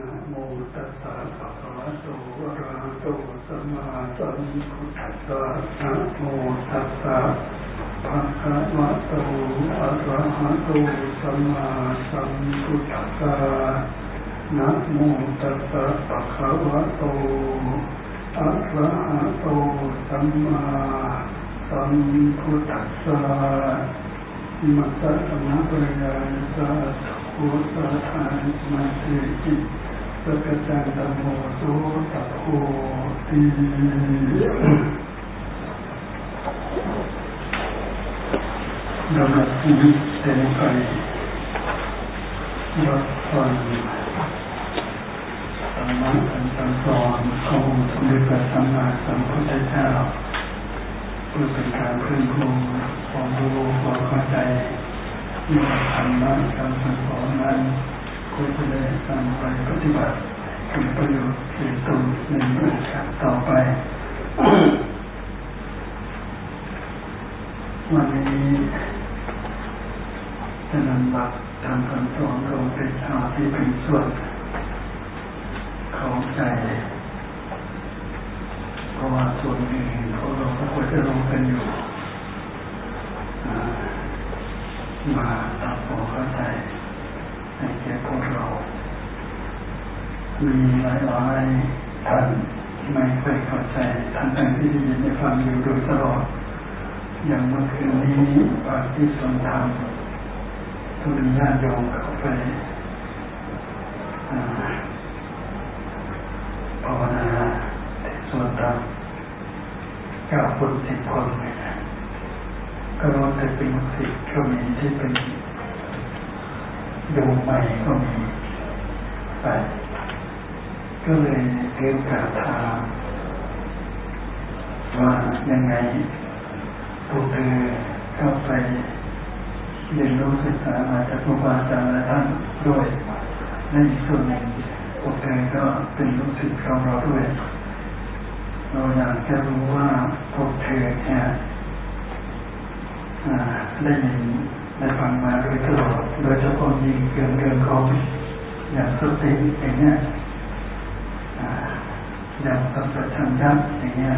นะโมตัสสะภะคะวะโตอะระหะโตสัมมาสัมพุทธัสสะนะโมตัสสะภะคะวะโตอะระหะโตสัมมาสัมพุทธัสสะนะโมตัสสะภะคะวะโตอะระหะโตสัมมาสัมพุทธัสสะมัตตะสมะปริยาสัสโสตทานมาเตจิ สกจันตโมโสตโพตีดำรงชีวิตเต็มไปรับฟังธรรมะคำสอนของสมเด็จพระสัมมาสัมพุทธเจ้าเพื่อเป็นการเพิ่มพูนความรู้ความเข้าใจที่ธรรมะการสอนนั้น ควรจะได้นำไปปฏิบัติเกิดประโยชน์เกิดตนในโอกาสต่อไป วันนี้จะนำหลักทางคำสอนของพระเจ้าที่เป็นส่วนของใจเพราะว่าส่วนอื่นพวกเราก็ควรจะรู้กันอยู่มาทำความเข้าใจ ในแก่พวกเรา มีหลายหลายท่านไม่เคยเข้าใจท่านแต่ที่ได้ยินได้ฟังอยู่โดยตลอด อย่างเมื่อคืนนี้ปาฏิสนธรรมทุนญาติโยมเข้าไปภาวนาส่วนธรรมเก้าคนสิบคนก็ร้อนแต่เป็นสิทธิ์ก็มีที่เป็น ดูใหม่ก็มีไปก็เลยเรียนกาถามว่ายังไงพวกเธอเข้าไปเรียนรู้ศึกษามาจากครูบาอาจารย์และท่านด้วยในอีกส่วนหนึ่งพวกเธอก็เป็นลูกศิษย์ของเราด้วย เราอยากจะรู้ว่าพวกเธอเนี่ยได้ยิน ได้ฟังมาโดยตลอดโดยเฉพาะยิ่งเรื่องเรื่องของอย่างสติอย่างเนี้ยอย่างสัมปชัญญะอย่างเนี้ย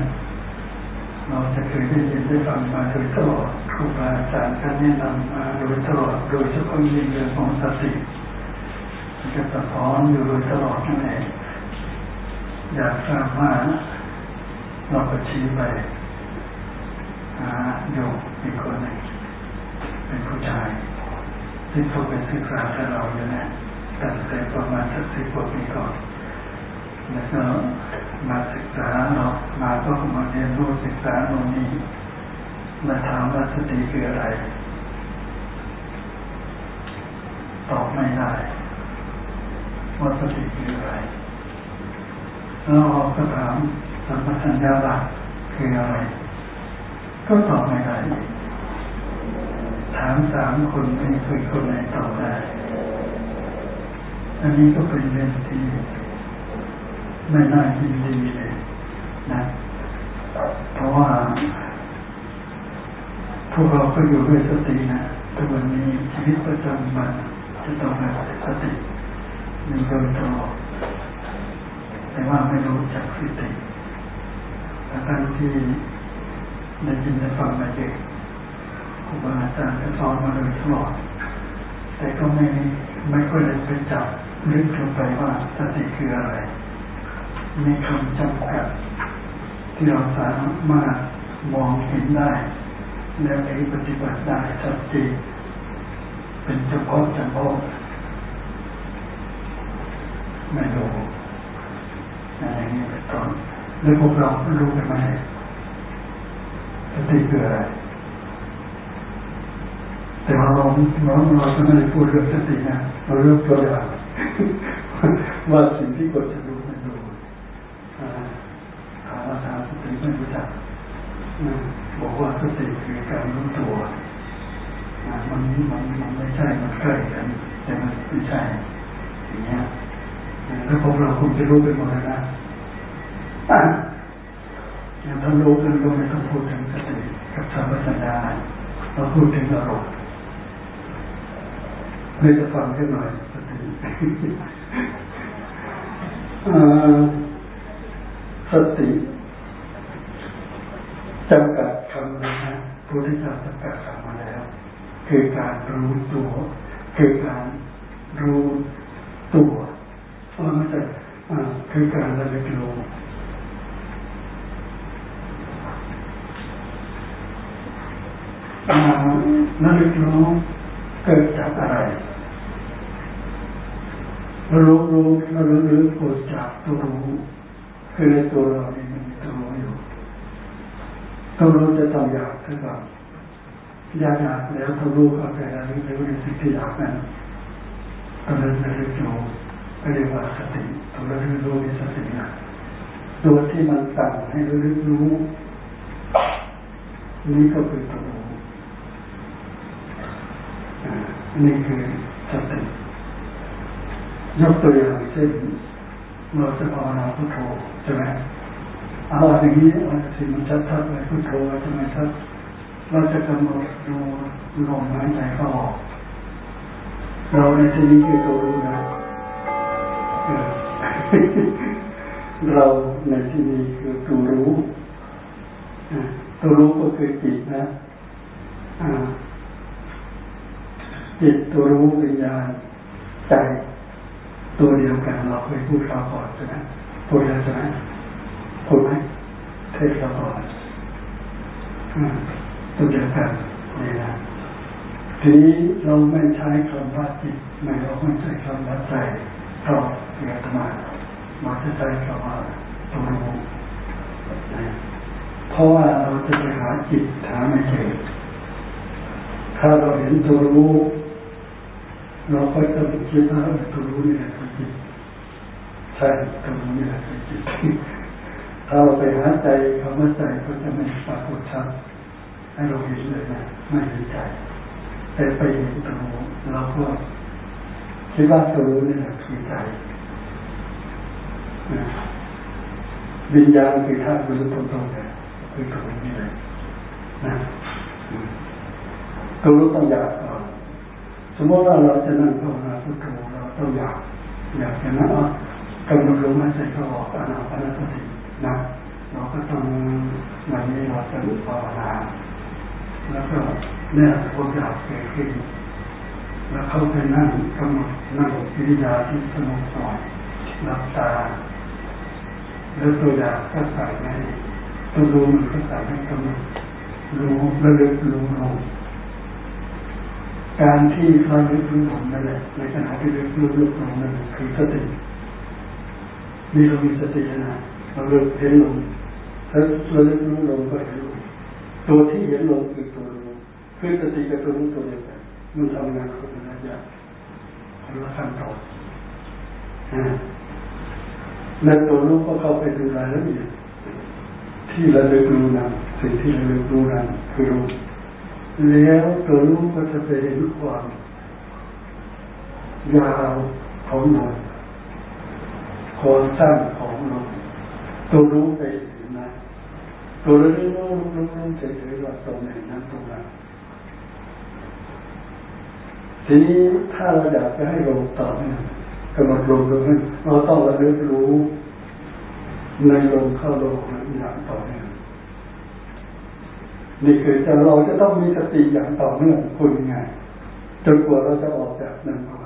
เราจะเคยได้ยินได้ฟังมาโดยตลอดครูบาอาจารย์ท่านแนะนำมาโดยตลอดโดยเฉพาะยิ่งเรื่องของสติจะสะท้อนอยู่โดยตลอดนั่นเองอยากทราบว่าเราก็ชี้ไปโยมอีกคนหนึ่ง เป็นผู้ชายที่เขาไปศึกษากับเราอยู่นะตั้งแต่ประมาณสักสิบกว่าปีก่อนแล้วก็มาศึกษาเราะมาก็มาเรียนรู้ศึกษาโน่นนี่มาถามว่าสติคืออะไร ตอบไม่ได้ว่าสติคืออะไรแล้วเราก็ถามสัมปชัญญะคืออะไร ก็ตอบไม่ได้ามสามคนไม่เคยคนไหนตอบได้ อันนี้ก็เป็นเรื่องที่ไม่น่ายินดีเลยนะ เพราะว่าพวกเราก็อยู่ด้วยสตินะทุกวันนี้ชีวิตประจำวันจะต้องมีสติมีโดยตลอดแต่ว่าไม่รู้จักสติแต่ทั้งที่ได้ยินได้ฟังมาเยอะ รูบาอาจารย์ก็สอนมาโดยตลอด แต่ก็ไม่ไม่ค่อยได้ไปจับลึกลงไปว่าสติคืออะไรมีคำจำกัดที่เราสามารถมองเห็นได้ แล้วไปปฏิบัติได้ชัดเจนเป็นเฉพาะเฉพาะไม่รู้อย่างนี้เป็นต้นแล้วพวกเรารู้กันไหมสติคืออะไร แต่เราเราเราเราจะไม่ได้พูดเรื่องสตินะเราเรื่องตัวอย่างว่าสิ่งที่ควรจะรู้ไม่รู้หาว่าหาสติไม่รู้จักบอกว่าสติคือการรู้ตัวมันมันมันไม่ใช่มันใกล้กันแต่มันไม่ใช่อย่างเงี้ยแล้วพวกเราคงจะรู้ไปหมดเลยนะอย่างถ้ารู้กันก็ไม่ต้องพูดถึงสติกับสัมปชัญญะเราพูดถึงอารมณ์ ไม่จะฟังแค่หน่อยสติสติจำกัดคำนะฮะพุทธเจ้าจำกัดคำมาแล้ว คือการรู้ตัว คือการรู้ตัวว่าไม่ใช่คือการระลึกรู้ระลึกรู้เกิดจากอะไร รู้รู้รู้รู้เกิดจากตัวรู้คือตัวเราเองมีตัวรู้อยู่ตัวรู้จะต้องอยากขึ้นมาอยากอยากแล้วตัวรู้เข้าไปแล้วรู้ในสิ่งที่อยากนั้นก็เลยระลึกรู้ก็เรียกว่าสติตัวระลึกรู้ในสตินะตัวที่มันสั่งให้ระลึกรู้นี่ก็คือตัวรู้นี่คือสติ ยกตัวอย่างเช่นเราจะภาวนาพุทโธใช่ไหมเอาอย่างนี้เอาสิ่งมันชัดๆเลยพุทโธใช่ไหมชัดเราจะกำหนดดูลมหายใจเข้าออกเราในที่นี้คือตัวรู้นะเราในที่นี้คือตัวรู้ตัวรู้ก็คือจิตนะจิตตัวรู้วิญญาณใจ ตัวเดียวกันเราเคยพูดคราวก่อนใช่ไหมพูดแล้วใช่ไหมพูดไหมเทศคราก่อนตัวเดียวกันนี่นะทีนี้เราไม่ใช้คำว่าจิตไม่เราไม่ใช้คำว่าใจเราเรียกมาเราจะใช้คำว่าตัวรู้เพราะว่าเราจะไปหาจิตหาไม่เจอถ้าเราเห็นตัวรู้ เราก็จะคิดว่าตัวรู้นี่แหละคือจิตใช่ตัวรู้นี่แหละคือจิตถ้าเราไปหาใจคำว่าใจก็จะไม่ปรากฏชัดให้เราเห็นเลยนะไม่เห็นใจแต่ไปเห็นตัวรู้เราก็คิดว่าตัวรู้นี่แหละคือใจวิญญาณคือธาตุรู้ตรงๆเลยคือตัวนี้เลยนะตัวรู้ต้องอยาก สมมติว่าเราจะนั่งภาวนาพุทโธเราต้องอยากอยากจะนั่งกำหนดลมหายใจเข้าออกอนาปานสตินะเราก็ต้องวันนี้เราจะภาวนาแล้วก็เนี่ยความอยากเกิดขึ้นแล้วเข้าไปนั่งกำหนดนั่งวิริยาที่สงบหน่อยหลับตาแล้วตัวอยากก็ใส่ในตัวรู้มันก็ใส่ให้กำหนดรู้ระลึกรู้ลง การที่เราลึกรู้ลมนั่นแหละในขณะที่ลึกรู้ลึกลงนั่นคือสติมีเรามีสตินะเราเลิกเห็นลมถ้าเราลึกรู้ลมก็เห็นลมตัวที่เห็นลมคือตัวรู้คือสติกับตัวรู้ตัวเดียวกันมันทำงานคนละระยะคนละขั้นตอนและตัวรู้ก็เข้าไปดูรายละเอียดที่เราเลิกรู้นั้นสิ่งที่เราเลิกรู้นั้นคือรู้ แล้วตัวรู้ก็จะไปเห็นความยาวของลมความสั้นของลมตัวรู้ไปเห็นนะตัวรู้รู้รู้รู้เฉยๆว่าตรงไหนนั้นตรงนั้นทีนี้ถ้าเราอยากจะให้ลมต่อเนี่ยกำหนดลมตรงนั้นเราต้องระลึกรู้ ในลมเข้าลมอย่างต่อเนื่อง นี่คือจะเราจะต้องมีสติอย่างต่อเนื่องคุณไงจนกว่าเราจะออกจากนั่งภา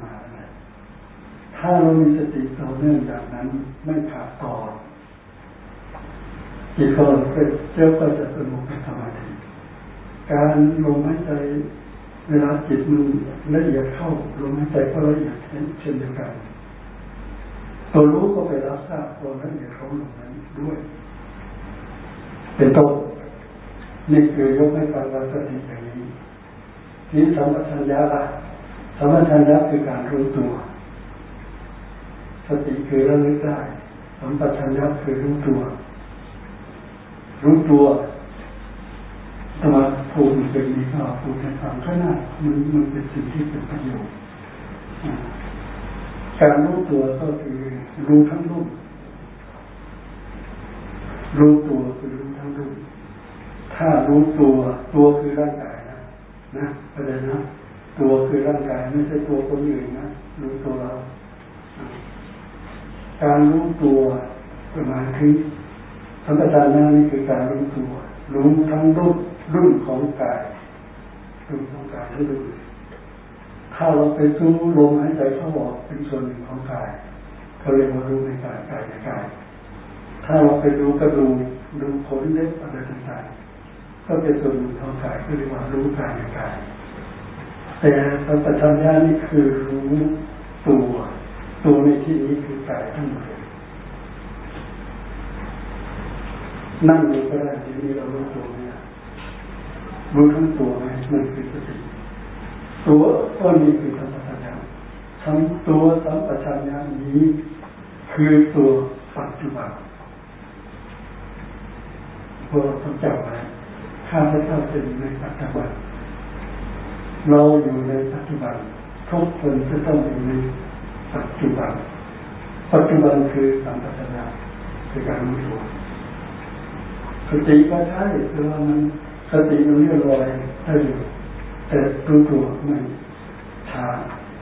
ถ้าเรามีสติต่อเนื่องอย่างนั้นไม่ขาดต่อจิตก็เป็นเจ้าก็จะสงบเป็นสมาธิการลมหายใจเวลาจิตมันละเอียดเข้าลมหายใจก็ละเอียดเช่นเดียวกันตัวรู้ก็ไปรับทราบความละเอียดของลมนั้นด้วย เป็นต้น นี่คือยกให้ฟังว่าสติอย่างนี้นี่สัมปชัญญะละสัมปชัญญะคือการรู้ตัว สติคือระลึกได้สัมปชัญญะคือรู้ตัว รู้ตัวตมาพูมันเป็นมีข้าวพูดในฟังข้างหน้ามันมันเป็นสิ่งที่เป็นประโยชน์การรู้ตัวก็คือรู้ทั้งรูปรู้ตัวคือรู้ทั้งรูป ถ้ารู้ตัวตัวคือร่างกายนะนะอะไรนนะตัวคือร่างกายไม่ใช่ตัวคนอื่นนะรู้ตัวเรา การรู้ตัวประมาณคือสัมปทานนั้นนี่คือการรู้ตัวรู้ทั้งรุ่นรุ่นของกายรุ่นของกายทั้รุ่นถ้าเราไปรู้ลมหายใจเข้าออกเป็นส่วนหนึ่งของกายเขาเรียกว่ารู้ในกายกายในกาย ถ้าเราไปดูกระดูกดูขนเล็บอะไรต่างๆ ก็เป็นส่วนหนึ่งของกายก็เรียกว่ารู้กายในกายแต่สัมปชัญญะนี่คือรู้ตัว ตัวในที่นี้คือกายทั้งหมดนั่งอยู่ก็ได้ทีนี้เรารู้ตัวเนี่ยรู้ทั้งตัวไหมมันคือสติตัวก็นี้คือสัมปชัญญะทั้งตัวสัมปชัญญะนี้คือตัวปัจจุบันพวกเราต้องจำไว้ ข้าพเจ้าเป็นในปัจจุบัน เราอยู่ในปัจจุบันทุกคนจะต้องอยู่ในปัจจุบัน ปัจจุบันคือสัมปชัญญะคือการรู้ตัวสติก็ใช่คือว่ามันสติมันเลื่อนลอยได้อยู่แต่รู้ตัวไม่ช้า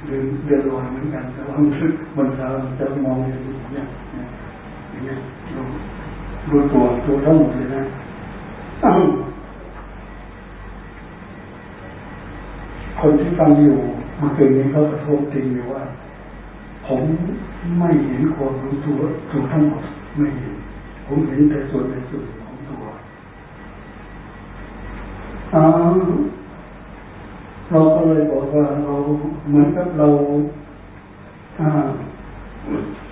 เดินเดินลอยเหมือนกัน แต่ว่ามันซึกมันช้าจะมองอย่างนี้อย่างนี้รู้รู้ตัวตัวทั้งหมดเลยนะคน ที่ฟังอยู่เมื่อคืนนี้เขากระทบตีอยู่ว่า ผมไม่เห็นความรู้ตัวตัวทั้งหมดไม่เห็นผมเห็นแต่ส่วนในส่วนของตัวเราก็เลยบอกว่าเราเหมือนกับเรา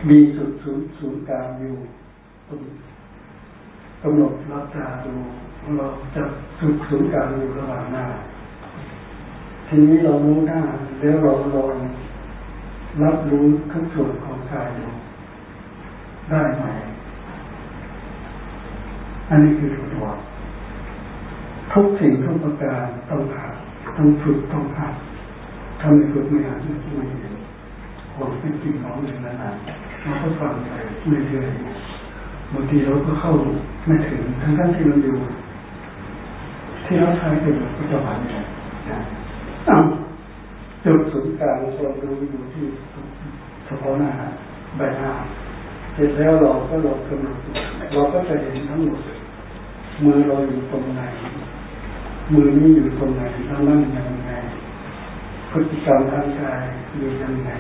มีจุดศูนย์ศูนย์กลางอยู่กำหนดรับตาดูเราจะจุดศูนย์กลางอยู่ระหว่างหน้า ทีนี้เรารู้หน้แล้วเราลองรับรู้ทุกส่วนของกายอยู่ได้ไหม อันนี้คือตัวทุกสิ่งทุกประการต้องหัดต้องฝึกต้องหัดถ้าไม่ฝึกไม่หัดไม่เห็นคนเป็นจริงของหนึ่งนานๆเราก็ฟังไปเรื่อยๆบางทีเราก็เข้าไม่ถึงทั้งทั้งที่มันอยู่ที่เราใช้เป็นปัจจุบันเนี่ย จุดศูนย์กลางความรู้อยู่ที่เฉพาะหน้าใบหน้าเสร็จแล้วเราก็ลองกำหนดเราก็จะเห็นทั้งหมดมือเราอยู่ตรงไหน มือนี้อยู่ตรงไหนเรานั่งยังไงพฤติกรรมทางกายอยู่ยังไง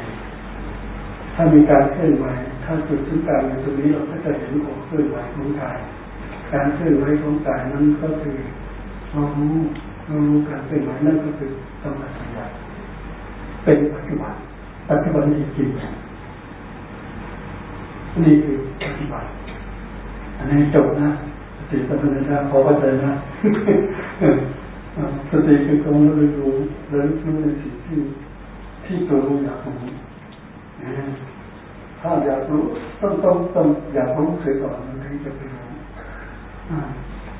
ถ้ามีการเคลื่อนไหวถ้าจุดศูนย์กลางอยู่ตรงนี้เราก็จะเห็นของเคลื่อนไหวของกาย การเคลื่อนไหวของกายนั้นก็คือเรารู้ รู้การเคลื่อนไหวนั่นก็คือสมาธิเป็นปัจจุบันปัจจุบันจริงนี่คือปัจจุบันอันนี้จบนะติสัมปชัญญะพอเข้าใจนะสติคือการรู้รู้เรื่องรู้ในสิ่งที่ที่ตัวรู้อยากรู้ถ้าอยากรู้ต้องต้องต้องอยากรู้เสียก่อนมันถึงจะไปรู้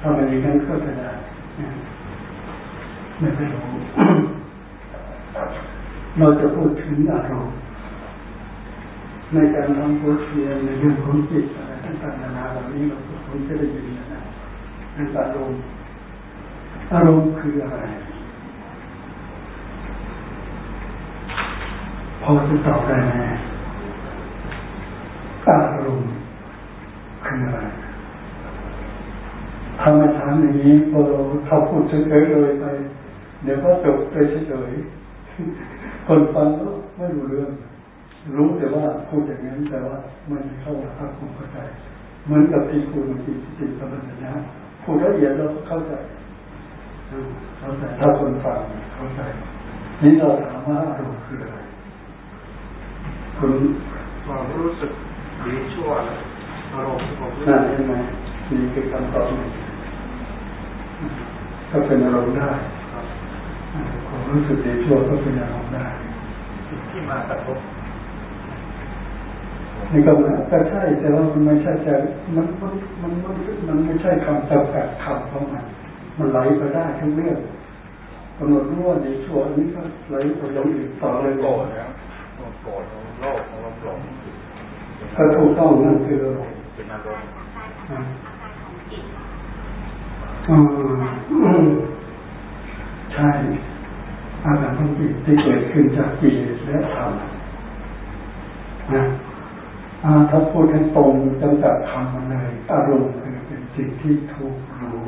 ถ้าไม่อย่างนั้นก็จะได้ ไม่ไปรู้เราจะพูดถึงอารมณ์ในการทำโพสเทียนในเรื่องของจิตอะไรต่างๆนานาเหล่านี้เราคงจะได้ยินนะเรื่องอารมณ์อารมณ์คืออะไร พอจะตอบได้ไหมอารมณ์คืออะไรทำไมถามอย่างนี้พอเราเขาพูดเฉยๆเลยไป เดี๋ยวก็จบไปเฉยๆคนฟังก็ไม่รู้เรื่อง รู้แต่ว่าพูดอย่างนั้นแต่ว่ามันเข้าภาคภูมิเข้าใจ เหมือนกับที่คุณจิตจิตสัมปชัญญะพูดละเอียดเราเข้าใจเข้าใจถ้าคนฟังเข้าใจ นี่เราถามว่าอารมณ์คืออะไรคุณความรู้สึกดีชั่วอารมณ์ของนั่นใช่ไหมนี่คือคำตอบหนึ่งก็เป็นอารมณ์ได้ ความรู้สึกดีชั่วก็เป็นอารมณ์ได้ที่มากระทบนี่ก็ก็ใช่แต่ว่ามันไม่ใช่แต่มันมันมันมันมันไม่ใช่คำจำกัดคำของมันมันไหลไปได้ทุกเรื่องกำหนดรู้ว่าในช่วงนี้ก็ไหลไปอย่างอื่นต่อเลยโกรธแล้วโกรธโลภอารมณ์หลงก็ถูกต้องนั่นคืออารมณ์เป็นอารมณ์อืม ใช่อาการของจิตที่เกิดขึ้นจากกิเลสและธรรมนะถ้าพูดให้ตรงจำกัดคำมันเลยอารมณ์คือเป็นสิ่งที่ถูกรู้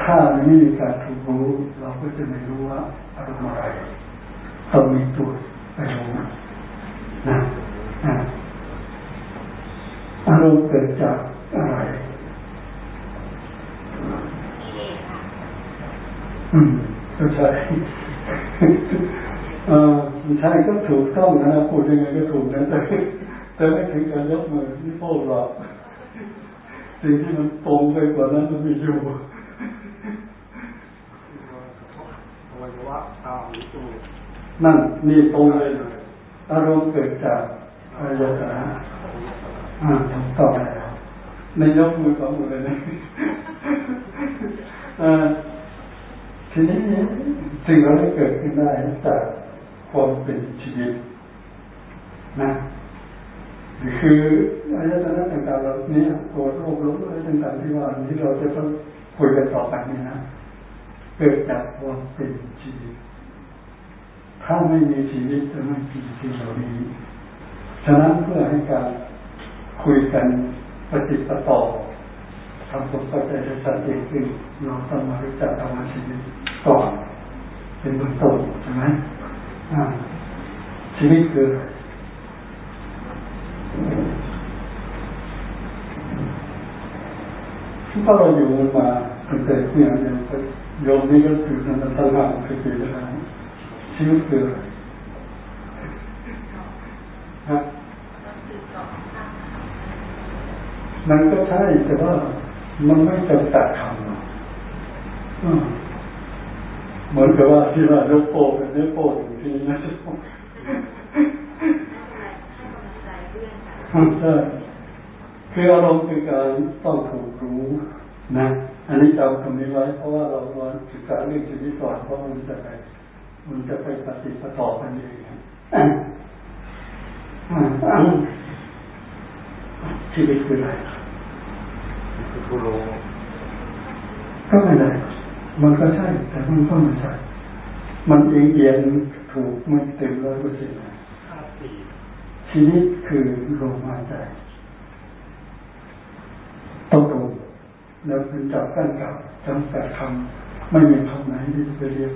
ถ้าไม่มีการถูกรู้ เราก็จะไม่รู้ว่าอารมณ์อะไรต้องมีตัวไปรู้นะอารมณ์เกิดจากอะไร อืมใช่เออใช่ก็ถูกต้องนะพูดยังไงก็ถูกนะแต่แต่ไม่ถึงการยกมือที่โป้หรอกสิ่งที่มันตรงไปกว่านั้นมันมีอยู่นั่นนี่ตรงเลยอารมณ์เกิดจากอายตนะอ่าถูกต้องแล้วในยกมือสองมือเลยนะ ทีนี้สิ่งเหล่านี้เกิดขึ้นได้จากความเป็นชีวิตนะคืออายตนะต่างๆเราเนี่ยตัวโรคล้มอะไรต่างๆที่ว่านี้เราจะต้องคุยกันต่อไปนี่นะเกิดจากความเป็นชีวิต ถ้าไม่มีชีวิตจะไม่มีสิ่งเหล่านี้ฉะนั้นเพื่อให้การคุยกันปฏิปต่อทำความเข้าใจได้ชัดเจนขึ้นเราต้องมารู้จักธรรมชีวิต ก่อนเป็นบื้องต้นใช่ไหมชีวิตคือถ้าเราอยู่มาตั้งแต่เนี่ยโยมนี่ก็คือนันตั้งหาคือปีแล้วชีวิตคืออะไรฮะมันก็ใช่แต่ว่ามันไม่จำกัดคำ เหมือนกับว่าที่ว่ายกโป้เป็นเนื้อโป้ถึงที่นะใช่คืออารมณ์คือการต้องถูกรู้นะ อันนี้จำคำนี้ไว้ เพราะว่าเราเราศึกษาเรื่องชีวิตก่อนเพราะมันจะไปมันจะไปปฏิปต่อกันเองชีวิตคืออะไรคือผู้รู้ก็ไม่ได้ มันก็ใช่ แต่มันก็ไม่ใช่ มันเองเอียงถูกไม่เต็มร้อยเปอร์เซ็นต์ชีวิตคือลมหายใจต้องตรงแล้วเป็นจับกั้นกับจำกัดคำไม่มีคำไหนที่จะเรียก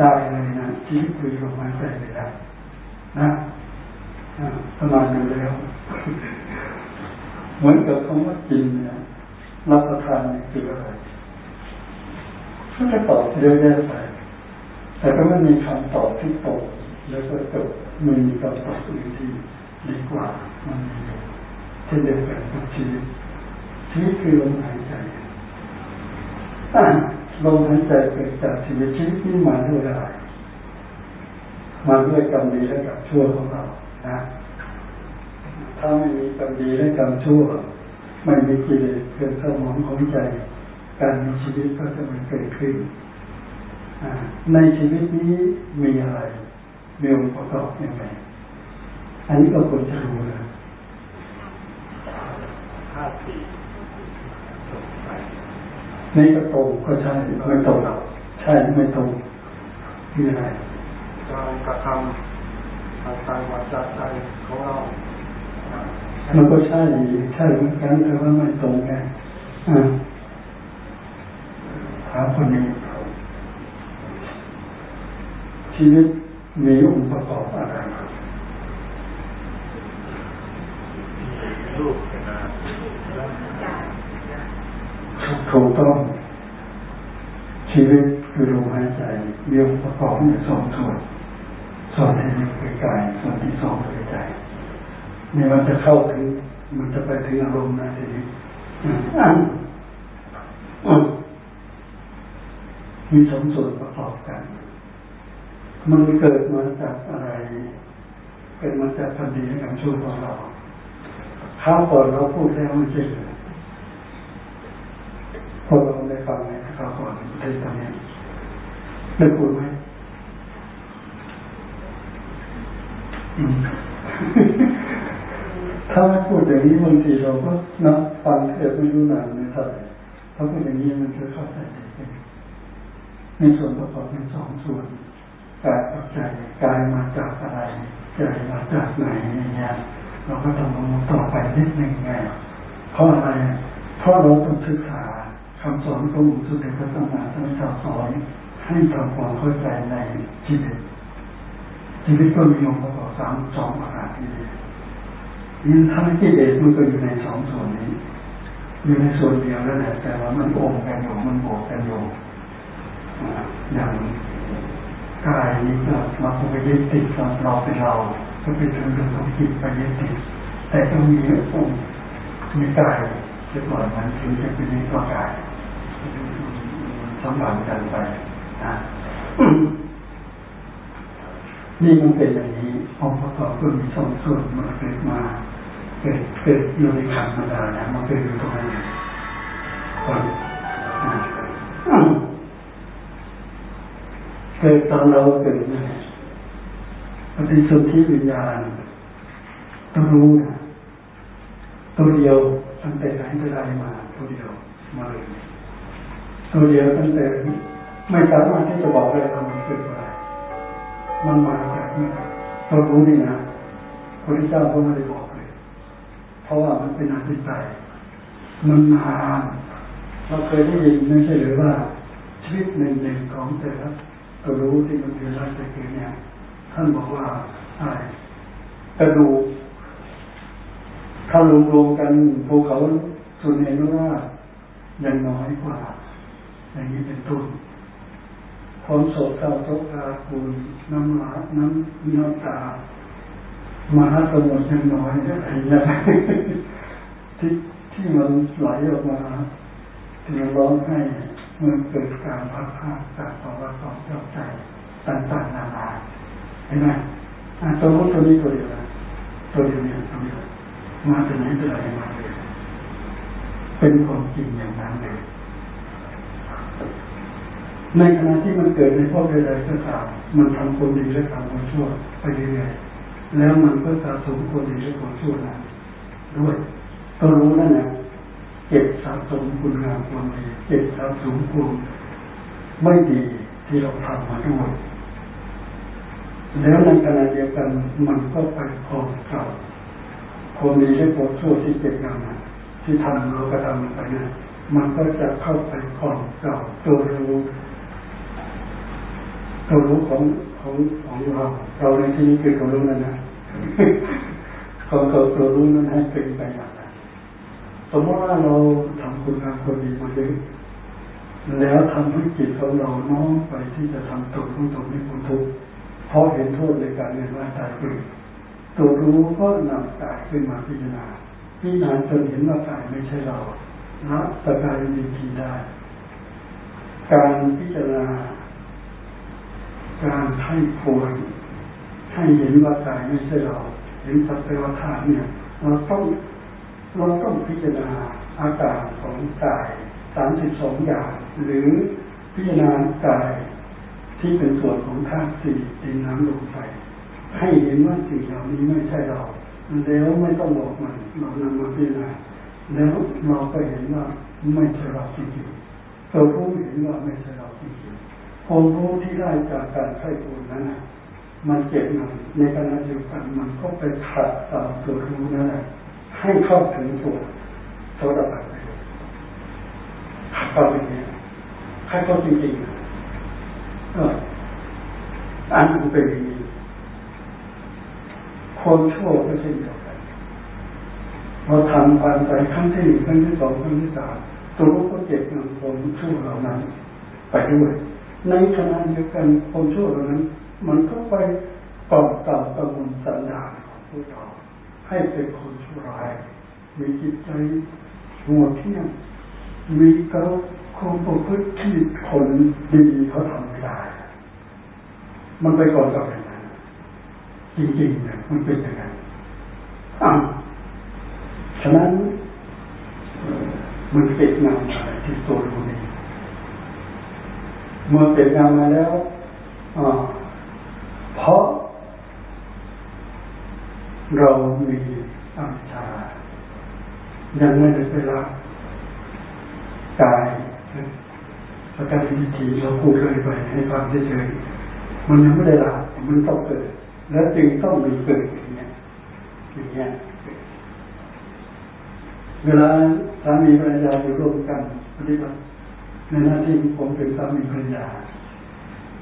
ได้เลยนะชีวิตคือลมหายใจเลยนะนะประมาณนั้นแล้ว เหมือนกับคำว่ากินเนี่ยรับประทานนี่คืออะไร ก็จะตอบเยอะแยะไปแต่ก็ไม่มีคำตอบที่ตรงแล้วก็จบไม่มีคำตอบอื่นที่ดีกว่ามันมีอยู่เช่นเดียวกันกับชีวิตชีวิตคือลมหายใจลมหายใจเกิดจากชีวิตชีวิตนี้มาด้วยอะไรมาด้วยกรรมดีและกรรมชั่วของเรานะถ้าไม่มีกรรมดีและกรรมชั่วไม่มีกิเลสเกิดสมองของใจ การมีชีวิตก็จะไม่เกิดขึ้น ในชีวิตนี้มีอะไร มีองค์ประกอบยังไง อันนี้ก็ควรจะรู้นะห้าสี่นี่ก็ตรงก็ใช่ไม่ตรงใช่ไม่ตรงมีอะไรการกระทำทางกายวาจาใจของเรามันก็ใช่ใช่เหมือนกันแต่ว่าไม่ตรงกันถา มคนนี้ชีวิตมีองค์ประกอบอะไรรูปนะถูกต้อง ชีวิตคือลมหายใจมีองค์ประกอบอยู่สองส่วนส่วนที่หนึ่งคือกายส่วนที่สองคือใจนี่มันจะเข้าถึงมันจะไปถึงอารมณ์นะทีนี้ มีสองส่วนประกอบกัน มันเกิดมาจากอะไรเกิดมาจากพันดีกับช่วงของเราข้าวก่อนเราพูดแล้วไม่ใช่เลยพวกเราได้ฟังไหมข้าวก่อนในตอนนี้ได้พูดไหมถ้าไม่พูดอย่างนี้บางทีเราก็นับฟังเทศไม่รู้นานไม่เท่าไหร่เพราพูดอย่างนี้มันจะเข้าใจได้ ในส่วนประกอบเป็นสองส่วนกายกับใจกายมาจากอะไรใจมาจากไหนเนี่ยเราก็ต้องรู้ต่อไปนิดหนึ่งไงเพราะอะไรเพราะเราต้องศึกษาคำสอนของหลวงสุเดชพระสัมมาสัมพุทธเจ้าสอนให้ทำความเข้าใจในชีวิตชีวิตก็มีองค์ประกอบสามสองประการที่ยิ่งทั้งที่เดชมันก็อยู่ในสองส่วนนี้ อยู่ในส่วนเดียวแล้วแหละแต่ว่ามันโอมกันอยู่มันโบกกันอยู่ อย่างกายนี้ก็เราไปยึดติดเราเป็นเราก็เป็นเรื่องของจิตไปยึดติดแต่ต้องมีองค์มีกายจะปล่อยมันถึงจะเป็นนิพพานสัมพันธ์กันไปนะนี่มันเป็นอย่างนี้องค์ประกอบก็มีสองส่วนมันเกิดมาเกิดเกิดอยู่ในขันธ์ธรรมดานะมันเกิดอยู่ตรงนั้นคน เกิดตอนเราเกิดนี่ปฏิสุทธิวิญญาณต้องรู้นะตัวเดียวตั้งแต่ไหนแต่ไรมาตัวเดียวมาเลยตัวเดียวตั้งแต่ไม่สามารถที่จะบอกได้ว่ามันเกิดอะไรมันมาจากเมื่อตัวรู้นี่นะพระพุทธเจ้าก็ไม่ได้บอกเลย เพราะว่ามันเป็นอธิปัยมันนานเราเคยได้ยินไม่ใช่หรือว่าชีวิตหนึ่งหนึ่งของแต่ละ ตัวรู้ที่มันเป็นรักเกิดเนี่ย ท่านบอกว่าอะไรกระดูกถ้ารวมรวมกันภูเขาส่วนเห็นว่ายังน้อยกว่า อย่างนี้เป็นต้นความโศกเศร้าทุกข์อาคุณน้ำหลาน้ำน้ำตามหาสมุทรยังน้อยอะไรอย่างเงี้ที่ที่มันไหลออกมาที่มันร้องให้เมื่อเกิดการพัดพาจากภาวะของเจ้าใจต่างๆนานาเห็นไหมตัวนู้นตัวนี้ตัวเดียวตัวเดียวเนี่ยตัวเดียวมาจากไหนจะอะไรมาเลยเป็นความจริงอย่างนั้นเลยในขณะที่มันเกิดในพวกใดๆก็ตามมันทำคนดีและทำคนชั่วไปเรื่อยๆแล้วมันก็สะสมคนดีและคนชั่วนั้นด้วยต้องรู้นั่นนะเก็บสะสมคุณงามความดีเก็บสะสมคุณไม่ดี ที่เราทำมาด้วยแล้วในขณะเดียวกันมันก็ไปพอเก่าคนดีและคนชั่วที่เก็บงานที่ทำเราก็ทำไปนะมันก็จะเข้าไปคลองเก่าตัวรู้ตัวรู้ของของของเราเราในที่นี้คือตัวรู้นั่นนะของตัวตัวรู้นั้นให้เป็นไปอย่างนั้นสมมติว่าเราทำคุณงามคนดีมาเยอะ แล้วทำให้จิตของเราน้อมไปที่จะทำตนของตนให้พ้นทุกข์เพราะเห็นโทษในการเรียนว่าตายเกิดตัวรู้ก็นำกายขึ้นมาพิจารณาพิจารณาจนเห็นว่ากายไม่ใช่เราละสกายดีทีได้ การพิจารณา การให้ควรให้เห็นว่ากายไม่ใช่เรา เห็นสัพเพวธาตุเนี่ยเราต้องเราต้องพิจารณาอาการของกาย สามสิบสองอย่าง หรือพิจารณากายที่เป็นส่วนของธาตุสี่ดินน้ำลมไฟให้เห็นว่าสิ่งเหล่านี้ไม่ใช่เรา แล้วไม่ต้องบอกมันเรานำมาพิจารณาแล้วเราก็เห็นว่าไม่ใช่เราจริงๆเรารู้เห็นว่าไม่ใช่เราจริงๆความรู้ที่ได้จากการใช้ปูนนั้นมันเจ็บหนักในขณะเดียวกันมันก็ไปขัดต่อตัวรู้นั่นแหละให้เข้าถึงตัวโสดาบันไปขัด ต่อไปเนี่ยให้เข้าจริงๆอออันเป็นอย่างนี้ความชั่วก็เช่นเดียวกันเราทำผ่านไปครั้งที่หนึ่งครั้งที่สองครั้งที่สามตัวรู้ก็เจ็บหนักความชั่วเหล่านั้น ไปด้วย ในขณะเดียวกันความชั่วเหล่านั้น มันก็ไปกอบเก่ากำมลสัญญาของพวกเราให้เป็นคนชั่วร้ายมีจิตใจหัวเที่ยง มีกระความประพฤติที่คนดีเขาทำไม่ได้ มันไปก่อนกับอย่างนั้น จริงๆเนี่ยมันเป็นอย่างนั้นฉะนั้นมันเก็บงานอะไรที่ตัวรู้นี้เมื่อเก็บงานมาแล้วเพราะ เรามีอวิชชายังไม่ได้ไปรับ กายประการวิธีเราพูดเลยไปให้ฟังเฉยมันยังไม่ได้หลับมันต้องเกิด แล้วจึงต้องมีเกิดอย่างเงี้ยอย่างเงี้ยเวลาสามีภรรยาอยู่ร่วมกันปฏิบัติในหน้าที่ผมเป็นสามีภรรยา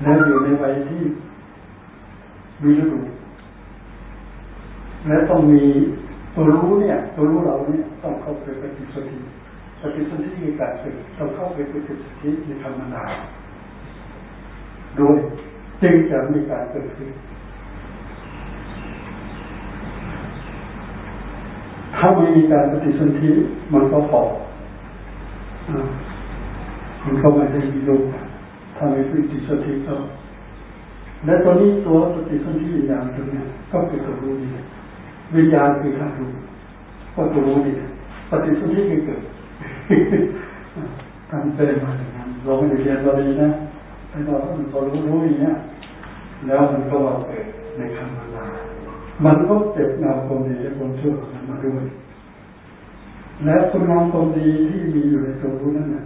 แล้วอยู่ในวัยที่มีฤดูและต้องมีตัวรู้เนี่ย ตัวรู้เราเนี่ยต้องเข้าไปปฏิสนธิ ปฏิสนธิในการเกิดต้องเข้าไปปฏิสนธิในธรรมนาโดยจึงจะมีการเกิดขึ้น ถ้าไม่มีการปฏิสนธิมันก็ฟอมันก็ไม่ได้มีลูกถ้าไม่ปฏิสนธิก็และตัวนี้ตัวปฏิสนธิอย่างตัวนี้ก็คือตัวรู้นี่วิญญาณคือธาตุรู้ก็ตัวรู้นี่ปฏิสนธิคือเกิด การเป็นมาอย่างนั้นเราไม่ได้เรียนเราดีนะแต่เราก็มันพอรู้รู้อย่างนี้แล้วมันก็ว่าเกิดในคำเวลามันก็เจ็บเงาความดีและความชั่วนั้นมาด้วย และคุณงามความดีที่มีอยู่ในตัวรู้นั่นน่ะ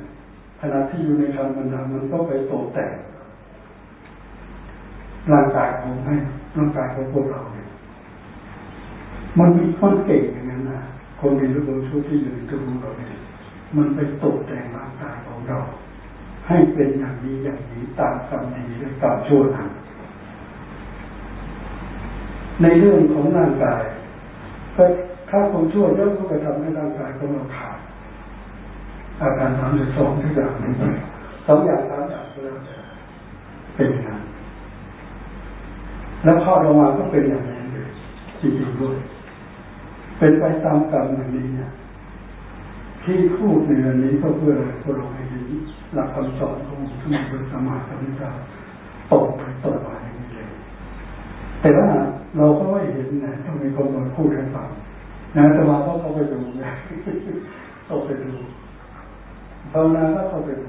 ขณะที่อยู่ในคำบรรดามันก็ไปตกแต่งร่างกายของให้ร่างกายของพวกเราเนี่ยมันมีคนเก่งอย่างนั้นนะคนมีรูปร่างชั่วที่อยู่ในตัวรู้เราเนี่ย มันไปตกแต่งร่างกายของเรา ให้เป็นอย่างนี้อย่างนี้ตามกรรมดีและกรรมชั่วนั้นในเรื่องของร่างกาย ก็ถ้าคนชั่วเยอะก็ไปทำให้ร่างกายของเราขาดอาการทำจะสองทุกอย่างนี้สองอย่างสามอย่างก็แล้วแต่เป็นอย่างนั้นแล้วข้อลงมาก็เป็นอย่างนี้เลยจริงๆด้วยเป็นไปตามกรรมอย่างนี้เนี่ย ที่พูดในเรื่อนี้ก็เพื่ออะไรพื่อเราให้เห็นหลักคำสอนของทุกคนสมาธิเจ้าตกไปตกมาอย่างนี้เลยแต่ว่าเราก็ไม่เห็นนะต้องมีคนมาพูดให้ฟังนะแต่มาก็เข้าไปดูนะเข้าไปดูภาวนาก็เข้าไปดู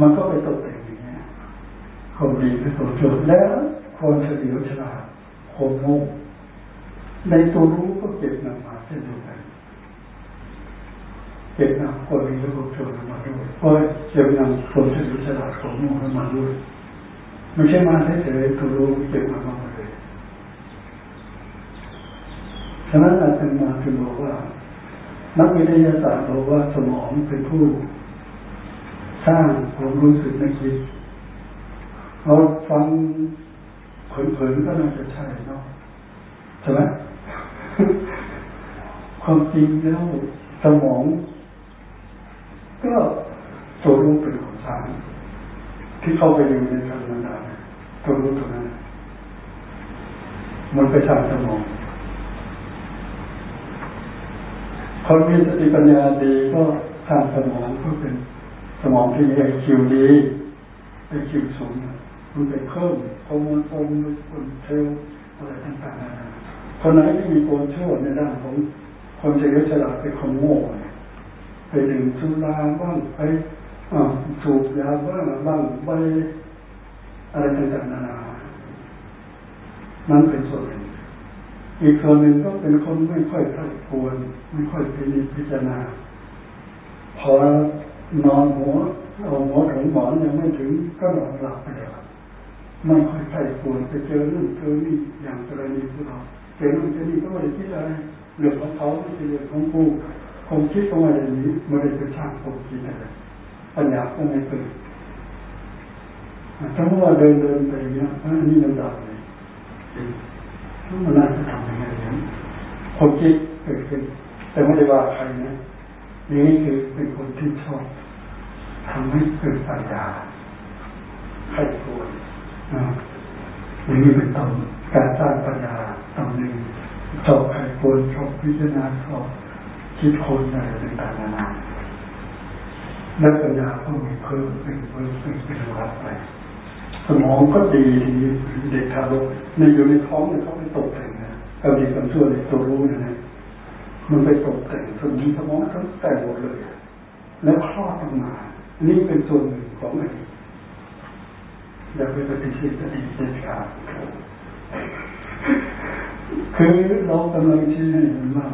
มันก็ไปตกแต่งอย่างนี้คนดีไปตัวจุดแล้วคนเฉลียวฉลาดคนโง่ในตัวรู้ก็เก็บนำมาเช่นเดียวกัน เก็บนำคนดีและคนชั่วมาด้วยก็เก็บนำคนเฉลีฉลาดคนโง่มาด้วยไม่ใช่มาเฉยๆตัวรู้เก็บมาหมดเลยฉะนั้นอาจารย์มาถึงบอกว่า นักวิทยาศาสตร์บอกว่าสมองเป็นผู้ สร้างความรู้สึกในจิตเราฟังเผลอๆก็น่าจะใช่เนาะใช่ไหมความจริงแล้วสมอง ก็ตัวรู้เป็นของสารที่เข้าไปอยู่ในธรรมดาตัวรู้ตัวนั้นมันไปทางสมองคนมีสติปัญญาดีก็ทางสมองก็เป็นสมองที่มีไอคิวดีไอคิวสูงมันไปเพิ่มฮอร์โมนฮอร์โมนคนเซลล์อะไรต่างๆคนไหนที่มีโกนชั่วในด้านของคนเฉลียวฉลาดเป็นคนโง่ ไปดื่มสุราบ้างไปสูบยาบ้างบ้างไปอะไรต่างๆนานานั้นเป็นส่วนหนึ่งอีกส่วนหนึ่งก็เป็นคนไม่ค่อยใคร่ควรไม่ค่อยเป็นพิจารณา พอนอนหัวเอาหัวถึงหมอนยังไม่ถึงก็นอนหลับไปแล้วไม่ค่อยใคร่ควรไปเจอนู่นเจอนี่อย่างกรณีพวกเราเจอนู่นเจอนี่ก็ไม่ได้คิดอะไรเรื่องของเขาไม่ใช่เรื่องของกู คงคิดก็ไม่ได้นี้ไม่ได้ไปสร้างความคิดอะไรปัญญาก็ไม่เกิดถ้าว่าเดินเดินไปเนี่ยอันนี้มันดับเลยมันน่าจะทำยังไงเนี่ยคนคิดเกิดขึ้น แต่ไม่ได้ว่าใครนะนี่คือเป็นคนที่ชอบทำให้เกิดปัญญาใครควรอย่างนี้เป็นต้นการสร้างปัญญาตรงหนึ่งชอบใครควรชอบพิจารณาชอบ คิดคนอะไรต่างๆนานาและปัญญาก็มีเพิ่มเป็นเพิ่มเป็นเป็นระดับไป สมองก็ดีเด็กทารกในอยู่ในท้องเนี่ยเขาไปตกแต่งนะกำลังกำชั่วในตัวรู้นะนะมันไปตกแต่งสมองสมองทั้งแต่งหมดเลย แล้วคลอดออกมา นี่เป็นส่วนหนึ่งของอดีตอย่าไปปฏิเสธอดีตเด็ดขาดคือเรากำลังชี้ให้เห็นว่า